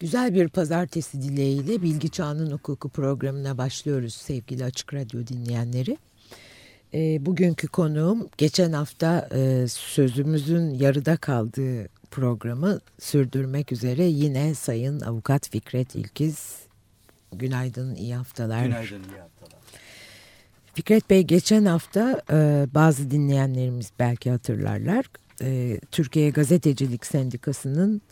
Güzel bir pazartesi dileğiyle Bilgi Çağının Hukuku programına başlıyoruz sevgili Açık Radyo dinleyenleri. E, bugünkü konuğum geçen hafta e, sözümüzün yarıda kaldığı programı sürdürmek üzere yine Sayın Avukat Fikret İlkiz. Günaydın, iyi haftalar. Günaydın, iyi haftalar. Fikret Bey geçen hafta e, bazı dinleyenlerimiz belki hatırlarlar. E, Türkiye Gazetecilik Sendikası'nın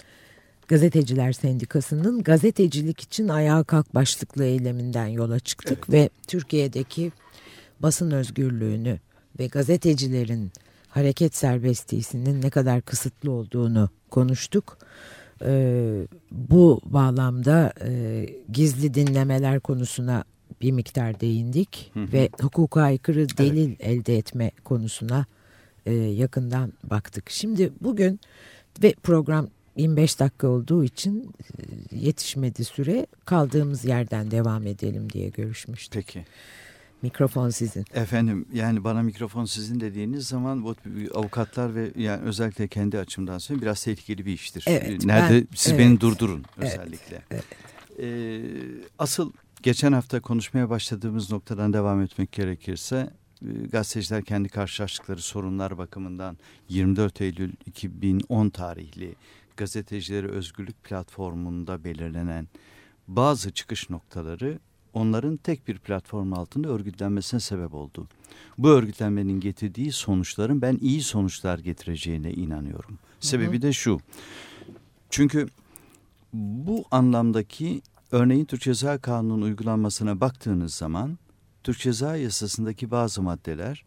Gazeteciler Sendikası'nın gazetecilik için ayağa kalk başlıklı eyleminden yola çıktık evet. ve Türkiye'deki basın özgürlüğünü ve gazetecilerin hareket serbestliğinin ne kadar kısıtlı olduğunu konuştuk. Ee, bu bağlamda e, gizli dinlemeler konusuna bir miktar değindik hı hı. ve hukuka aykırı delil evet. elde etme konusuna e, yakından baktık. Şimdi bugün ve program 25 dakika olduğu için e, yetişmedi süre kaldığımız yerden devam edelim diye görüşmüştük. Peki. Mikrofon sizin. Efendim yani bana mikrofon sizin dediğiniz zaman bu avukatlar ve yani özellikle kendi açımdan söyleyeyim biraz tehlikeli bir iştir. Evet, Nerede ben, siz evet, beni durdurun özellikle. Evet, evet. Ee, asıl geçen hafta konuşmaya başladığımız noktadan devam etmek gerekirse gazeteciler kendi karşılaştıkları sorunlar bakımından 24 Eylül 2010 tarihli gazetecileri özgürlük platformunda belirlenen bazı çıkış noktaları onların tek bir platform altında örgütlenmesine sebep oldu. Bu örgütlenmenin getirdiği sonuçların ben iyi sonuçlar getireceğine inanıyorum. Sebebi hı hı. de şu. Çünkü bu anlamdaki örneğin Türk Ceza Kanunu'nun uygulanmasına baktığınız zaman Türk Ceza Yasası'ndaki bazı maddeler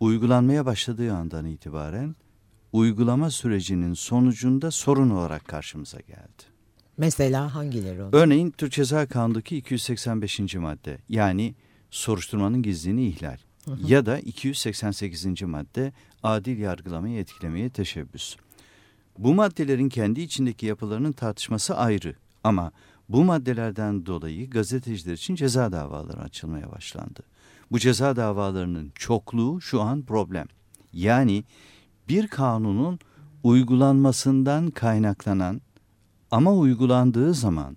uygulanmaya başladığı andan itibaren uygulama sürecinin sonucunda sorun olarak karşımıza geldi. Mesela hangileri oldu? Örneğin Türk Ceza Kanunu'ndaki 285. madde yani soruşturmanın gizliliğini ihlal hı hı. ya da 288. madde adil yargılamayı etkilemeye teşebbüs. Bu maddelerin kendi içindeki yapılarının tartışması ayrı ama bu maddelerden dolayı gazeteciler için ceza davaları açılmaya başlandı. Bu ceza davalarının çokluğu şu an problem. Yani bir kanunun uygulanmasından kaynaklanan ama uygulandığı zaman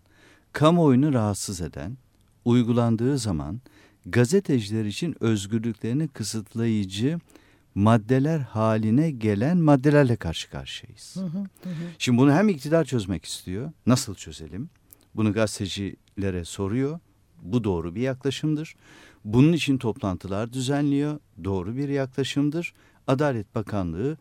kamuoyunu rahatsız eden, uygulandığı zaman gazeteciler için özgürlüklerini kısıtlayıcı maddeler haline gelen maddelerle karşı karşıyayız. Hı hı hı. Şimdi bunu hem iktidar çözmek istiyor. Nasıl çözelim? Bunu gazetecilere soruyor. Bu doğru bir yaklaşımdır. Bunun için toplantılar düzenliyor. Doğru bir yaklaşımdır. Adalet Bakanlığı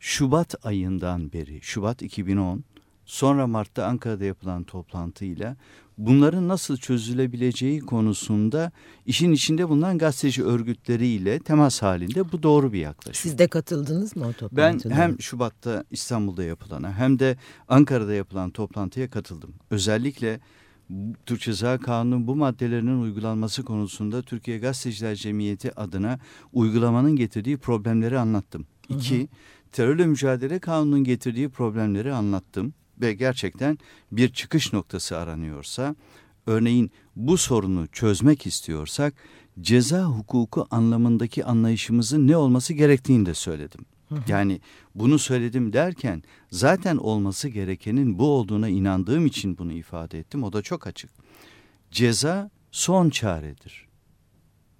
Şubat ayından beri, Şubat 2010, sonra Mart'ta Ankara'da yapılan toplantıyla bunların nasıl çözülebileceği konusunda işin içinde bulunan gazeteci örgütleriyle temas halinde bu doğru bir yaklaşım. Siz de katıldınız mı o toplantıya? Ben hem Şubat'ta İstanbul'da yapılana hem de Ankara'da yapılan toplantıya katıldım. Özellikle Türk Ceza Kanunu bu maddelerinin uygulanması konusunda Türkiye Gazeteciler Cemiyeti adına uygulamanın getirdiği problemleri anlattım. Hı hı. İki, terörle mücadele kanunun getirdiği problemleri anlattım ve gerçekten bir çıkış noktası aranıyorsa, örneğin bu sorunu çözmek istiyorsak ceza hukuku anlamındaki anlayışımızın ne olması gerektiğini de söyledim. Yani bunu söyledim derken zaten olması gerekenin bu olduğuna inandığım için bunu ifade ettim. O da çok açık. Ceza son çaredir.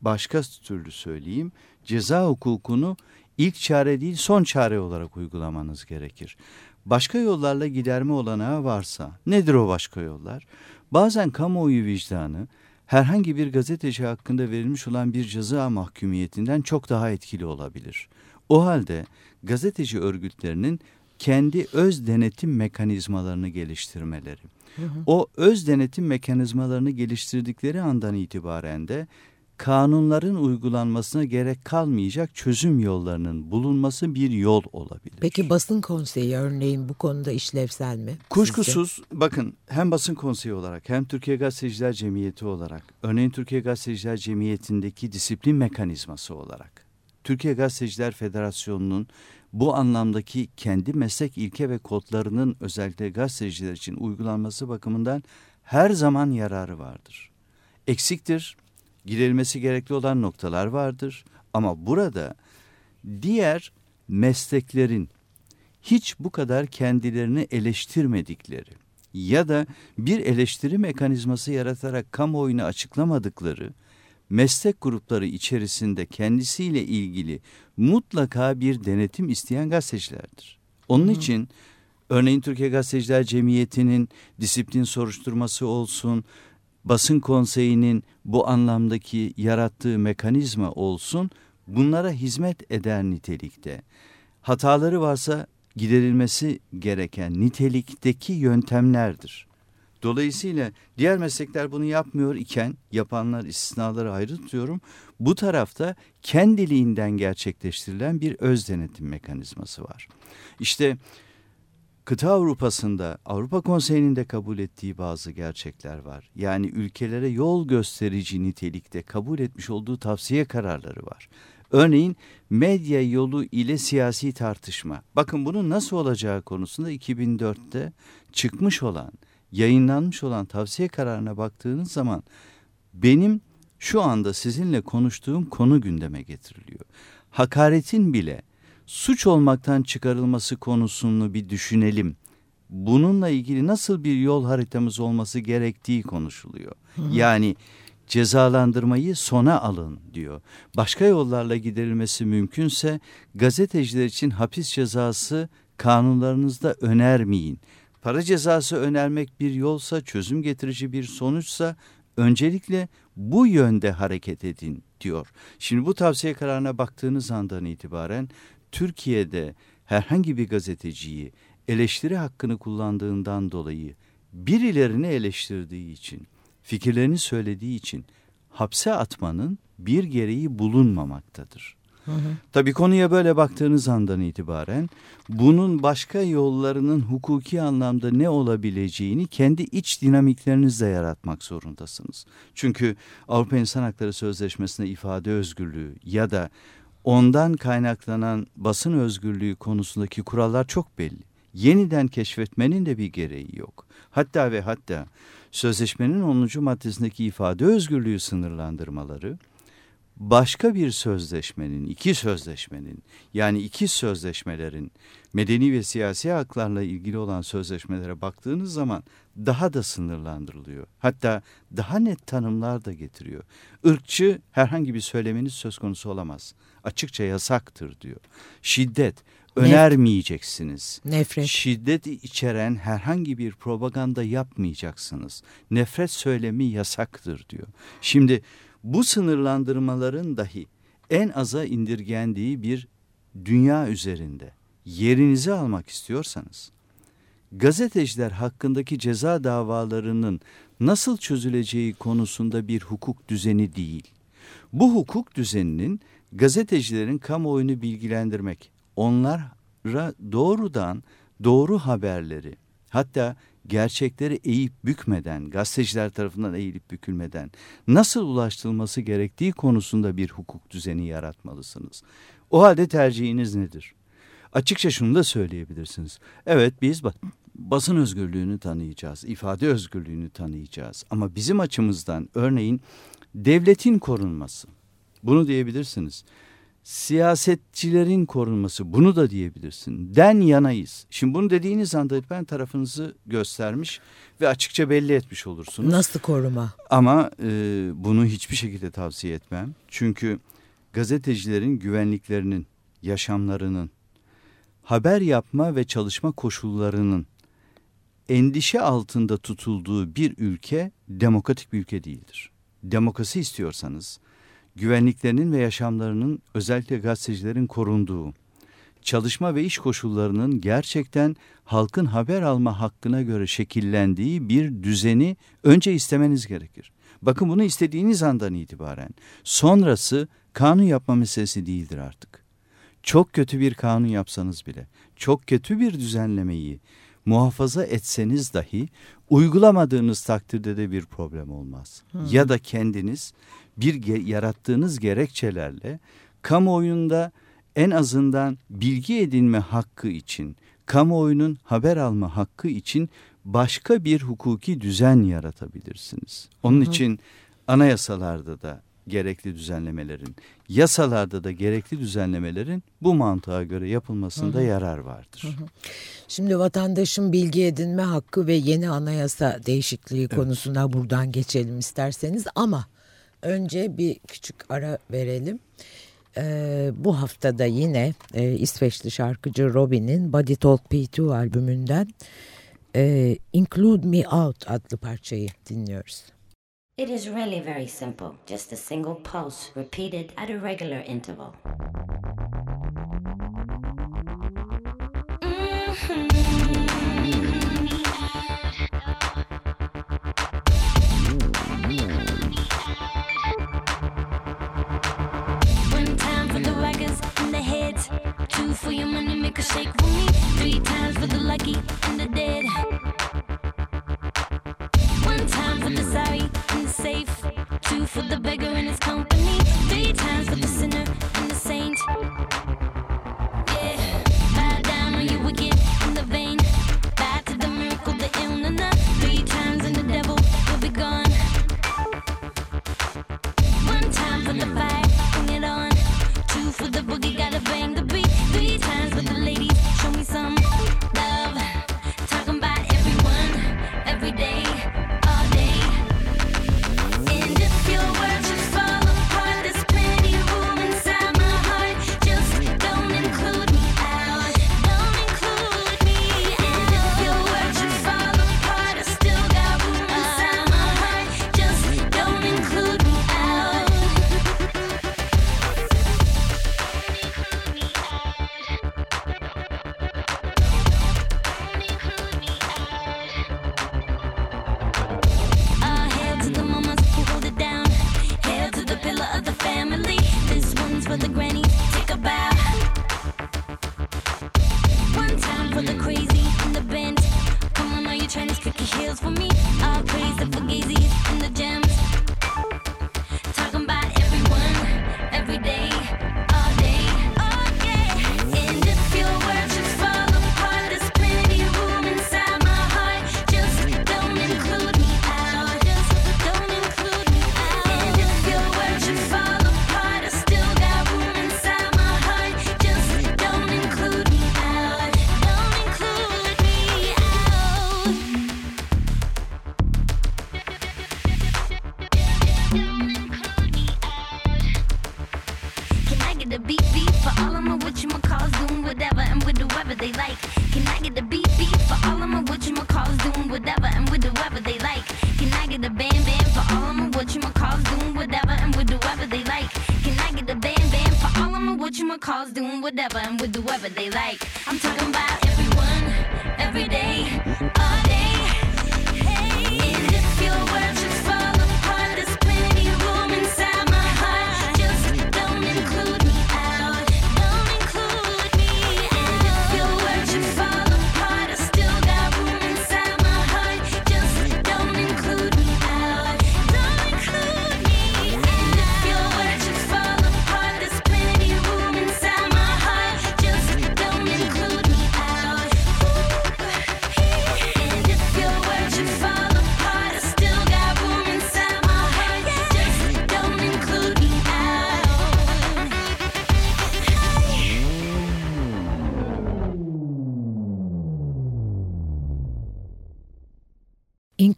Başka türlü söyleyeyim. Ceza hukukunu ilk çare değil son çare olarak uygulamanız gerekir. Başka yollarla giderme olanağı varsa nedir o başka yollar? Bazen kamuoyu vicdanı herhangi bir gazeteci hakkında verilmiş olan bir ceza mahkumiyetinden çok daha etkili olabilir. O halde gazeteci örgütlerinin kendi öz denetim mekanizmalarını geliştirmeleri. Hı hı. O öz denetim mekanizmalarını geliştirdikleri andan itibaren de kanunların uygulanmasına gerek kalmayacak çözüm yollarının bulunması bir yol olabilir. Peki basın konseyi örneğin bu konuda işlevsel mi? Kuşkusuz sizce? bakın hem basın konseyi olarak hem Türkiye Gazeteciler Cemiyeti olarak örneğin Türkiye Gazeteciler Cemiyeti'ndeki disiplin mekanizması olarak Türkiye Gazeteciler Federasyonu'nun bu anlamdaki kendi meslek ilke ve kodlarının özellikle gazeteciler için uygulanması bakımından her zaman yararı vardır. Eksiktir, giderilmesi gerekli olan noktalar vardır ama burada diğer mesleklerin hiç bu kadar kendilerini eleştirmedikleri, ya da bir eleştiri mekanizması yaratarak kamuoyuna açıklamadıkları meslek grupları içerisinde kendisiyle ilgili mutlaka bir denetim isteyen gazetecilerdir. Onun Hı. için örneğin Türkiye Gazeteciler Cemiyeti'nin disiplin soruşturması olsun, basın konseyinin bu anlamdaki yarattığı mekanizma olsun bunlara hizmet eder nitelikte. Hataları varsa giderilmesi gereken nitelikteki yöntemlerdir. Dolayısıyla diğer meslekler bunu yapmıyor iken yapanlar istisnaları ayrı tutuyorum. Bu tarafta kendiliğinden gerçekleştirilen bir öz denetim mekanizması var. İşte kıta Avrupa'sında Avrupa Konseyi'nin de kabul ettiği bazı gerçekler var. Yani ülkelere yol gösterici nitelikte kabul etmiş olduğu tavsiye kararları var. Örneğin medya yolu ile siyasi tartışma. Bakın bunun nasıl olacağı konusunda 2004'te çıkmış olan, yayınlanmış olan tavsiye kararına baktığınız zaman benim şu anda sizinle konuştuğum konu gündeme getiriliyor. Hakaretin bile suç olmaktan çıkarılması konusunu bir düşünelim. Bununla ilgili nasıl bir yol haritamız olması gerektiği konuşuluyor. Hı hı. Yani cezalandırmayı sona alın diyor. Başka yollarla giderilmesi mümkünse gazeteciler için hapis cezası kanunlarınızda önermeyin. Para cezası önermek bir yolsa, çözüm getirici bir sonuçsa öncelikle bu yönde hareket edin diyor. Şimdi bu tavsiye kararına baktığınız andan itibaren Türkiye'de herhangi bir gazeteciyi eleştiri hakkını kullandığından dolayı birilerini eleştirdiği için fikirlerini söylediği için hapse atmanın bir gereği bulunmamaktadır. Hı. Tabii konuya böyle baktığınız andan itibaren bunun başka yollarının hukuki anlamda ne olabileceğini kendi iç dinamiklerinizle yaratmak zorundasınız. Çünkü Avrupa İnsan Hakları Sözleşmesi'nde ifade özgürlüğü ya da ondan kaynaklanan basın özgürlüğü konusundaki kurallar çok belli. Yeniden keşfetmenin de bir gereği yok. Hatta ve hatta sözleşmenin 10. maddesindeki ifade özgürlüğü sınırlandırmaları başka bir sözleşmenin, iki sözleşmenin yani iki sözleşmelerin medeni ve siyasi haklarla ilgili olan sözleşmelere baktığınız zaman daha da sınırlandırılıyor. Hatta daha net tanımlar da getiriyor. Irkçı herhangi bir söylemeniz söz konusu olamaz. Açıkça yasaktır diyor. Şiddet, önermeyeceksiniz. Nefret. Şiddet içeren herhangi bir propaganda yapmayacaksınız. Nefret söylemi yasaktır diyor. Şimdi bu sınırlandırmaların dahi en aza indirgendiği bir dünya üzerinde yerinizi almak istiyorsanız gazeteciler hakkındaki ceza davalarının nasıl çözüleceği konusunda bir hukuk düzeni değil. Bu hukuk düzeninin gazetecilerin kamuoyunu bilgilendirmek, onlara doğrudan doğru haberleri hatta gerçekleri eğip bükmeden, gazeteciler tarafından eğilip bükülmeden nasıl ulaştırılması gerektiği konusunda bir hukuk düzeni yaratmalısınız. O halde tercihiniz nedir? Açıkça şunu da söyleyebilirsiniz. Evet biz basın özgürlüğünü tanıyacağız, ifade özgürlüğünü tanıyacağız. Ama bizim açımızdan örneğin devletin korunması, bunu diyebilirsiniz siyasetçilerin korunması bunu da diyebilirsin. Den yanayız. Şimdi bunu dediğiniz anda ben tarafınızı göstermiş ve açıkça belli etmiş olursunuz. Nasıl koruma? Ama e, bunu hiçbir şekilde tavsiye etmem. Çünkü gazetecilerin güvenliklerinin, yaşamlarının, haber yapma ve çalışma koşullarının endişe altında tutulduğu bir ülke demokratik bir ülke değildir. Demokrasi istiyorsanız güvenliklerinin ve yaşamlarının özellikle gazetecilerin korunduğu, çalışma ve iş koşullarının gerçekten halkın haber alma hakkına göre şekillendiği bir düzeni önce istemeniz gerekir. Bakın bunu istediğiniz andan itibaren sonrası kanun yapma meselesi değildir artık. Çok kötü bir kanun yapsanız bile, çok kötü bir düzenlemeyi muhafaza etseniz dahi uygulamadığınız takdirde de bir problem olmaz. Hı. Ya da kendiniz bir yarattığınız gerekçelerle kamuoyunda en azından bilgi edinme hakkı için, kamuoyunun haber alma hakkı için başka bir hukuki düzen yaratabilirsiniz. Onun hı hı. için anayasalarda da gerekli düzenlemelerin, yasalarda da gerekli düzenlemelerin bu mantığa göre yapılmasında hı hı. yarar vardır. Hı hı. Şimdi vatandaşın bilgi edinme hakkı ve yeni anayasa değişikliği evet. konusuna buradan geçelim isterseniz ama önce bir küçük ara verelim. Ee, bu haftada yine e, İsveçli şarkıcı Robin'in Body Talk P2 albümünden e, Include Me Out adlı parçayı dinliyoruz. It is really very simple, just a single pulse repeated at a regular interval. Mm -hmm. For your money, make a shake for me. Three times for the lucky and the dead. One time for the sorry and the safe. Two for the beggar and his company. Three times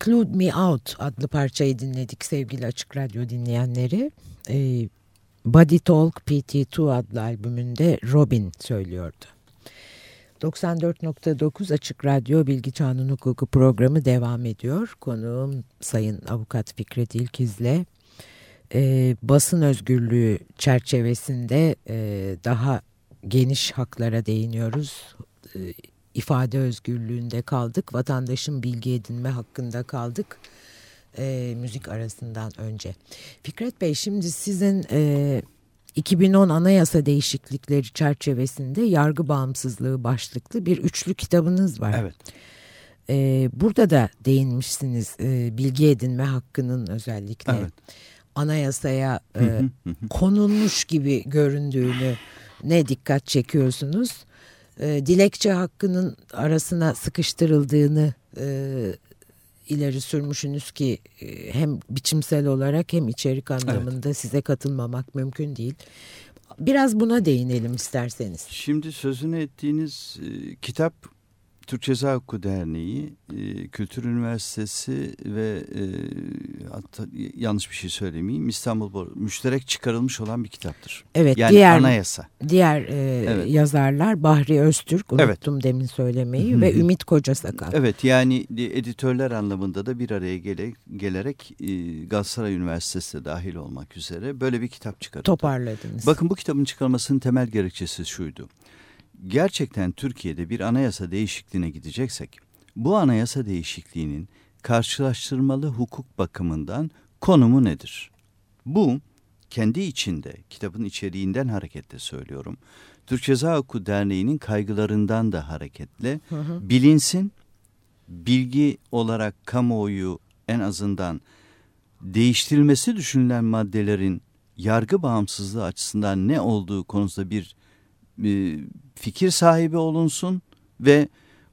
Include Me Out adlı parçayı dinledik sevgili Açık Radyo dinleyenleri. Ee, Body Talk PT2 adlı albümünde Robin söylüyordu. 94.9 Açık Radyo Bilgi Çağının Hukuku programı devam ediyor. Konuğum Sayın Avukat Fikret İlkiz'le e, basın özgürlüğü çerçevesinde e, daha geniş haklara değiniyoruz. İfade özgürlüğünde kaldık. Vatandaşın bilgi edinme hakkında kaldık. E, müzik arasından önce. Fikret Bey şimdi sizin e, 2010 anayasa değişiklikleri çerçevesinde yargı bağımsızlığı başlıklı bir üçlü kitabınız var. Evet. E, burada da değinmişsiniz e, bilgi edinme hakkının özellikle evet. anayasaya e, konulmuş gibi göründüğünü ne dikkat çekiyorsunuz? E, dilekçe hakkının arasına sıkıştırıldığını e, ileri sürmüşsünüz ki e, hem biçimsel olarak hem içerik anlamında evet. size katılmamak mümkün değil. Biraz buna değinelim isterseniz. Şimdi sözünü ettiğiniz e, kitap Türk Ceza Hukuku Derneği, e, Kültür Üniversitesi ve e, hatta yanlış bir şey söylemeyeyim İstanbul müşterek çıkarılmış olan bir kitaptır. Evet, yani diğer, anayasa. Diğer e, evet. yazarlar Bahri Öztürk, unuttum evet. demin söylemeyi ve Ümit Kocasakal. Evet, yani editörler anlamında da bir araya gele, gelerek e, Galatasaray Üniversitesi de dahil olmak üzere böyle bir kitap çıkarıldı. Toparladınız. Bakın bu kitabın çıkarılmasının temel gerekçesi şuydu gerçekten Türkiye'de bir anayasa değişikliğine gideceksek bu anayasa değişikliğinin karşılaştırmalı hukuk bakımından konumu nedir? Bu kendi içinde kitabın içeriğinden hareketle söylüyorum. Türk Ceza Hukuku Derneği'nin kaygılarından da hareketle hı hı. bilinsin, bilgi olarak kamuoyu en azından değiştirilmesi düşünülen maddelerin yargı bağımsızlığı açısından ne olduğu konusunda bir e, fikir sahibi olunsun ve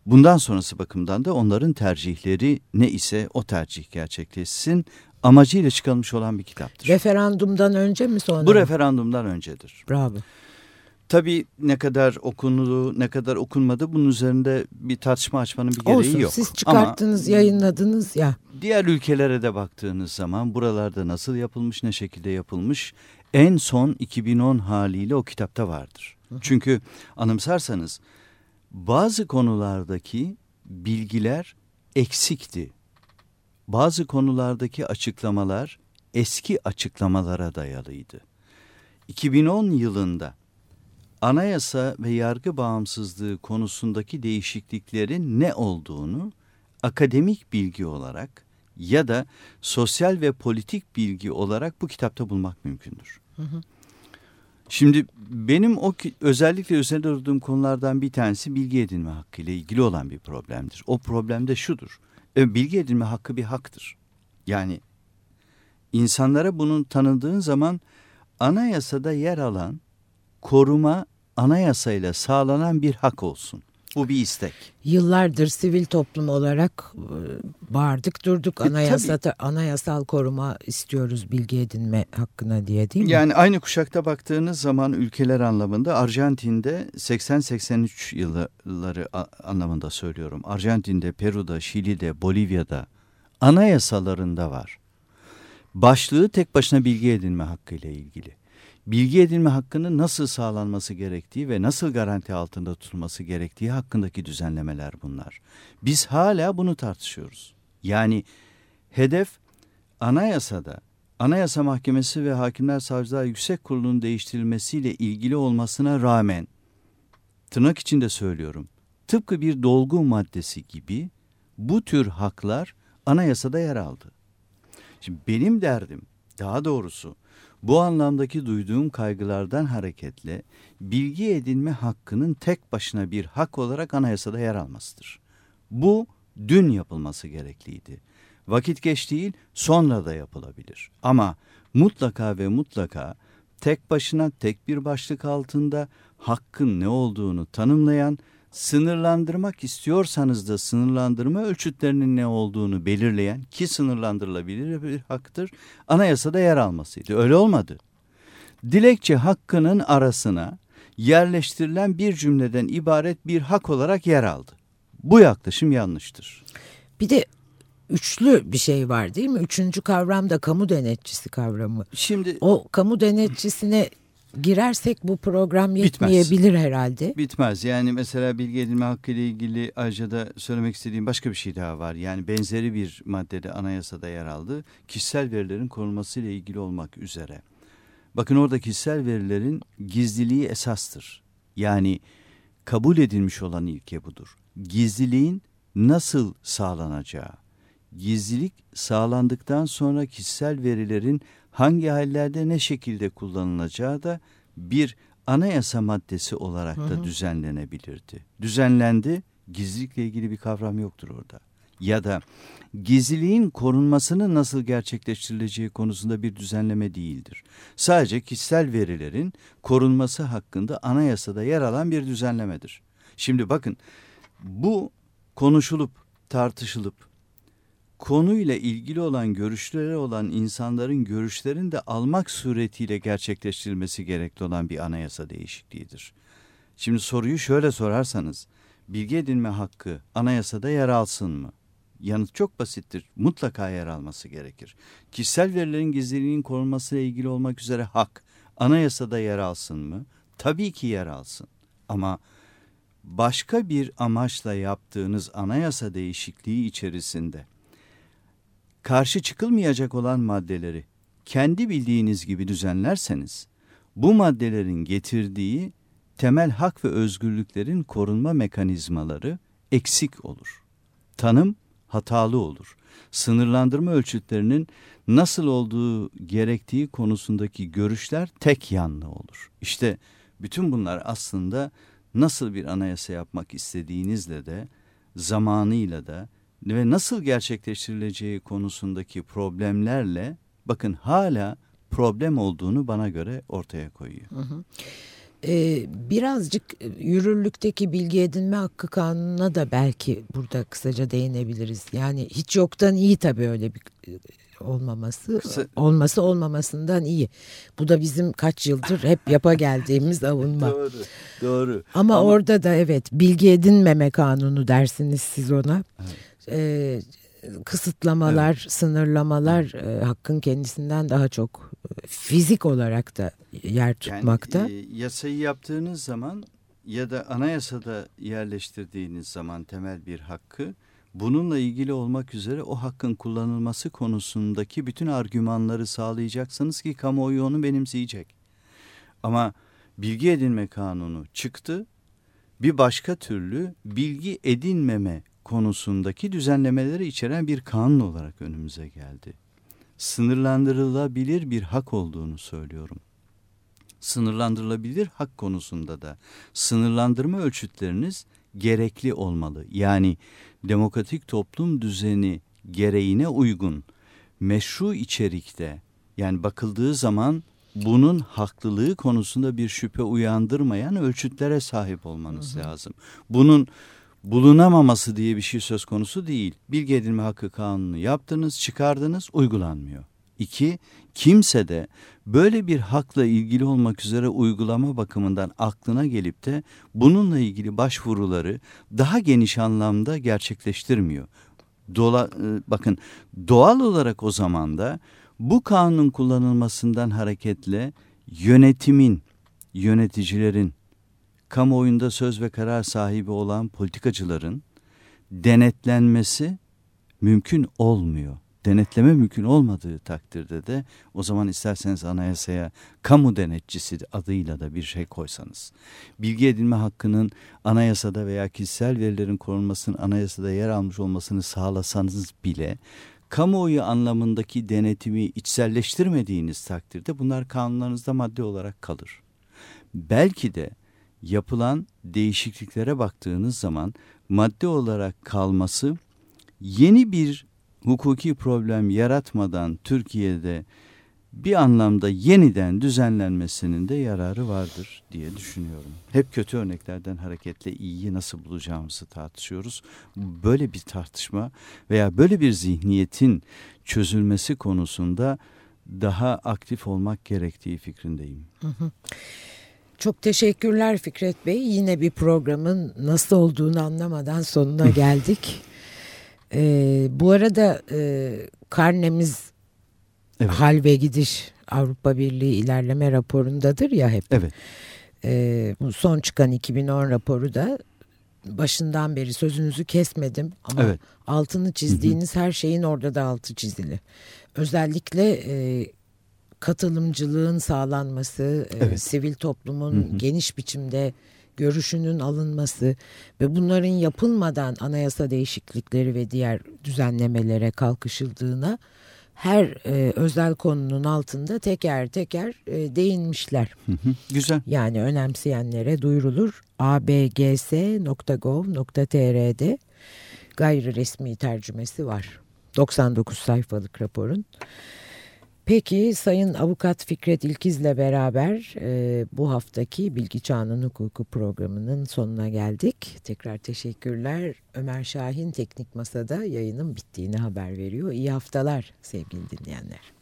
bundan sonrası bakımdan da onların tercihleri ne ise o tercih gerçekleşsin amacıyla çıkarılmış olan bir kitaptır. Referandumdan önce mi sonra Bu referandumdan öncedir. Bravo. Tabii ne kadar okundu, ne kadar okunmadı bunun üzerinde bir tartışma açmanın bir gereği Olsun, yok. Siz çıkarttınız, Ama yayınladınız ya. Diğer ülkelere de baktığınız zaman buralarda nasıl yapılmış, ne şekilde yapılmış en son 2010 haliyle o kitapta vardır. Çünkü anımsarsanız bazı konulardaki bilgiler eksikti. Bazı konulardaki açıklamalar eski açıklamalara dayalıydı. 2010 yılında anayasa ve yargı bağımsızlığı konusundaki değişikliklerin ne olduğunu akademik bilgi olarak ya da sosyal ve politik bilgi olarak bu kitapta bulmak mümkündür. Hı hı. Şimdi benim o özellikle üzerinde durduğum konulardan bir tanesi bilgi edinme hakkı ile ilgili olan bir problemdir. O problem de şudur. E, bilgi edinme hakkı bir haktır. Yani insanlara bunun tanıdığın zaman anayasada yer alan koruma anayasayla sağlanan bir hak olsun. Bu bir istek. Yıllardır sivil toplum olarak e, bağırdık durduk e, anayasa, anayasal koruma istiyoruz bilgi edinme hakkına diye değil mi? Yani aynı kuşakta baktığınız zaman ülkeler anlamında Arjantin'de 80-83 yılları anlamında söylüyorum. Arjantin'de, Peru'da, Şili'de, Bolivya'da anayasalarında var. Başlığı tek başına bilgi edinme hakkı ile ilgili bilgi edinme hakkının nasıl sağlanması gerektiği ve nasıl garanti altında tutulması gerektiği hakkındaki düzenlemeler bunlar. Biz hala bunu tartışıyoruz. Yani hedef anayasada Anayasa Mahkemesi ve Hakimler Savcılar Yüksek Kurulu'nun değiştirilmesiyle ilgili olmasına rağmen tırnak içinde söylüyorum. Tıpkı bir dolgu maddesi gibi bu tür haklar anayasada yer aldı. Şimdi benim derdim daha doğrusu bu anlamdaki duyduğum kaygılardan hareketle bilgi edinme hakkının tek başına bir hak olarak anayasada yer almasıdır. Bu dün yapılması gerekliydi. Vakit geç değil sonra da yapılabilir. Ama mutlaka ve mutlaka tek başına tek bir başlık altında hakkın ne olduğunu tanımlayan sınırlandırmak istiyorsanız da sınırlandırma ölçütlerinin ne olduğunu belirleyen ki sınırlandırılabilir bir haktır anayasada yer almasıydı. Öyle olmadı. Dilekçe hakkının arasına yerleştirilen bir cümleden ibaret bir hak olarak yer aldı. Bu yaklaşım yanlıştır. Bir de üçlü bir şey var değil mi? Üçüncü kavram da kamu denetçisi kavramı. Şimdi o kamu denetçisine girersek bu program yetmeyebilir Bitmez. herhalde. Bitmez. Yani mesela bilgi edinme hakkı ile ilgili ayrıca da söylemek istediğim başka bir şey daha var. Yani benzeri bir maddede anayasada yer aldı. Kişisel verilerin korunması ile ilgili olmak üzere. Bakın orada kişisel verilerin gizliliği esastır. Yani kabul edilmiş olan ilke budur. Gizliliğin nasıl sağlanacağı, gizlilik sağlandıktan sonra kişisel verilerin hangi hallerde ne şekilde kullanılacağı da bir anayasa maddesi olarak da hı hı. düzenlenebilirdi. Düzenlendi, gizlilikle ilgili bir kavram yoktur orada. Ya da gizliliğin korunmasının nasıl gerçekleştirileceği konusunda bir düzenleme değildir. Sadece kişisel verilerin korunması hakkında anayasada yer alan bir düzenlemedir. Şimdi bakın bu konuşulup tartışılıp konuyla ilgili olan görüşleri olan insanların görüşlerini de almak suretiyle gerçekleştirilmesi gerekli olan bir anayasa değişikliğidir. Şimdi soruyu şöyle sorarsanız bilgi edinme hakkı anayasada yer alsın mı? Yanıt çok basittir. Mutlaka yer alması gerekir. Kişisel verilerin gizliliğinin korunmasıyla ilgili olmak üzere hak anayasada yer alsın mı? Tabii ki yer alsın. Ama başka bir amaçla yaptığınız anayasa değişikliği içerisinde karşı çıkılmayacak olan maddeleri kendi bildiğiniz gibi düzenlerseniz bu maddelerin getirdiği temel hak ve özgürlüklerin korunma mekanizmaları eksik olur. Tanım hatalı olur. Sınırlandırma ölçütlerinin nasıl olduğu gerektiği konusundaki görüşler tek yanlı olur. İşte bütün bunlar aslında nasıl bir anayasa yapmak istediğinizle de zamanıyla da ve nasıl gerçekleştirileceği konusundaki problemlerle bakın hala problem olduğunu bana göre ortaya koyuyor. Hı hı. Ee, birazcık yürürlükteki bilgi edinme hakkı kanununa da belki burada kısaca değinebiliriz. Yani hiç yoktan iyi tabii öyle bir olmaması Kısa... olması olmamasından iyi. Bu da bizim kaç yıldır hep yapa geldiğimiz avunma. doğru, doğru. Ama, Ama orada da evet bilgi edinmeme kanunu dersiniz siz ona. Evet. Ee, kısıtlamalar, evet. sınırlamalar e, hakkın kendisinden daha çok e, fizik olarak da yer tutmakta. Yani, e, yasayı yaptığınız zaman ya da anayasada yerleştirdiğiniz zaman temel bir hakkı bununla ilgili olmak üzere o hakkın kullanılması konusundaki bütün argümanları sağlayacaksınız ki kamuoyu onu benimseyecek. Ama bilgi edinme kanunu çıktı. Bir başka türlü bilgi edinmeme konusundaki düzenlemeleri içeren bir kanun olarak önümüze geldi. Sınırlandırılabilir bir hak olduğunu söylüyorum. Sınırlandırılabilir hak konusunda da sınırlandırma ölçütleriniz gerekli olmalı. Yani demokratik toplum düzeni gereğine uygun meşru içerikte yani bakıldığı zaman bunun haklılığı konusunda bir şüphe uyandırmayan ölçütlere sahip olmanız hı hı. lazım. Bunun bulunamaması diye bir şey söz konusu değil. Bilgi edinme hakkı kanunu yaptınız, çıkardınız, uygulanmıyor. İki, kimse de böyle bir hakla ilgili olmak üzere uygulama bakımından aklına gelip de bununla ilgili başvuruları daha geniş anlamda gerçekleştirmiyor. Dola, e, bakın doğal olarak o zaman da bu kanunun kullanılmasından hareketle yönetimin, yöneticilerin, kamuoyunda söz ve karar sahibi olan politikacıların denetlenmesi mümkün olmuyor denetleme mümkün olmadığı takdirde de o zaman isterseniz anayasaya kamu denetçisi adıyla da bir şey koysanız. Bilgi edinme hakkının anayasada veya kişisel verilerin korunmasının anayasada yer almış olmasını sağlasanız bile kamuoyu anlamındaki denetimi içselleştirmediğiniz takdirde bunlar kanunlarınızda madde olarak kalır. Belki de yapılan değişikliklere baktığınız zaman madde olarak kalması yeni bir hukuki problem yaratmadan Türkiye'de bir anlamda yeniden düzenlenmesinin de yararı vardır diye düşünüyorum. Hep kötü örneklerden hareketle iyiyi nasıl bulacağımızı tartışıyoruz. Böyle bir tartışma veya böyle bir zihniyetin çözülmesi konusunda daha aktif olmak gerektiği fikrindeyim. Çok teşekkürler Fikret Bey. Yine bir programın nasıl olduğunu anlamadan sonuna geldik. E, bu arada e, karnemiz evet. hal ve gidiş Avrupa Birliği ilerleme raporundadır ya hep. Evet. E, bu son çıkan 2010 raporu da başından beri sözünüzü kesmedim ama evet. altını çizdiğiniz hı hı. her şeyin orada da altı çizili. Özellikle e, katılımcılığın sağlanması, e, evet. sivil toplumun hı hı. geniş biçimde görüşünün alınması ve bunların yapılmadan anayasa değişiklikleri ve diğer düzenlemelere kalkışıldığına her e, özel konunun altında teker teker e, değinmişler. güzel. Yani önemseyenlere duyurulur. abgs.gov.tr'de gayri resmi tercümesi var. 99 sayfalık raporun. Peki Sayın Avukat Fikret İlkiz'le beraber e, bu haftaki Bilgi Çağının Hukuku programının sonuna geldik. Tekrar teşekkürler. Ömer Şahin Teknik Masa'da yayının bittiğini haber veriyor. İyi haftalar sevgili dinleyenler.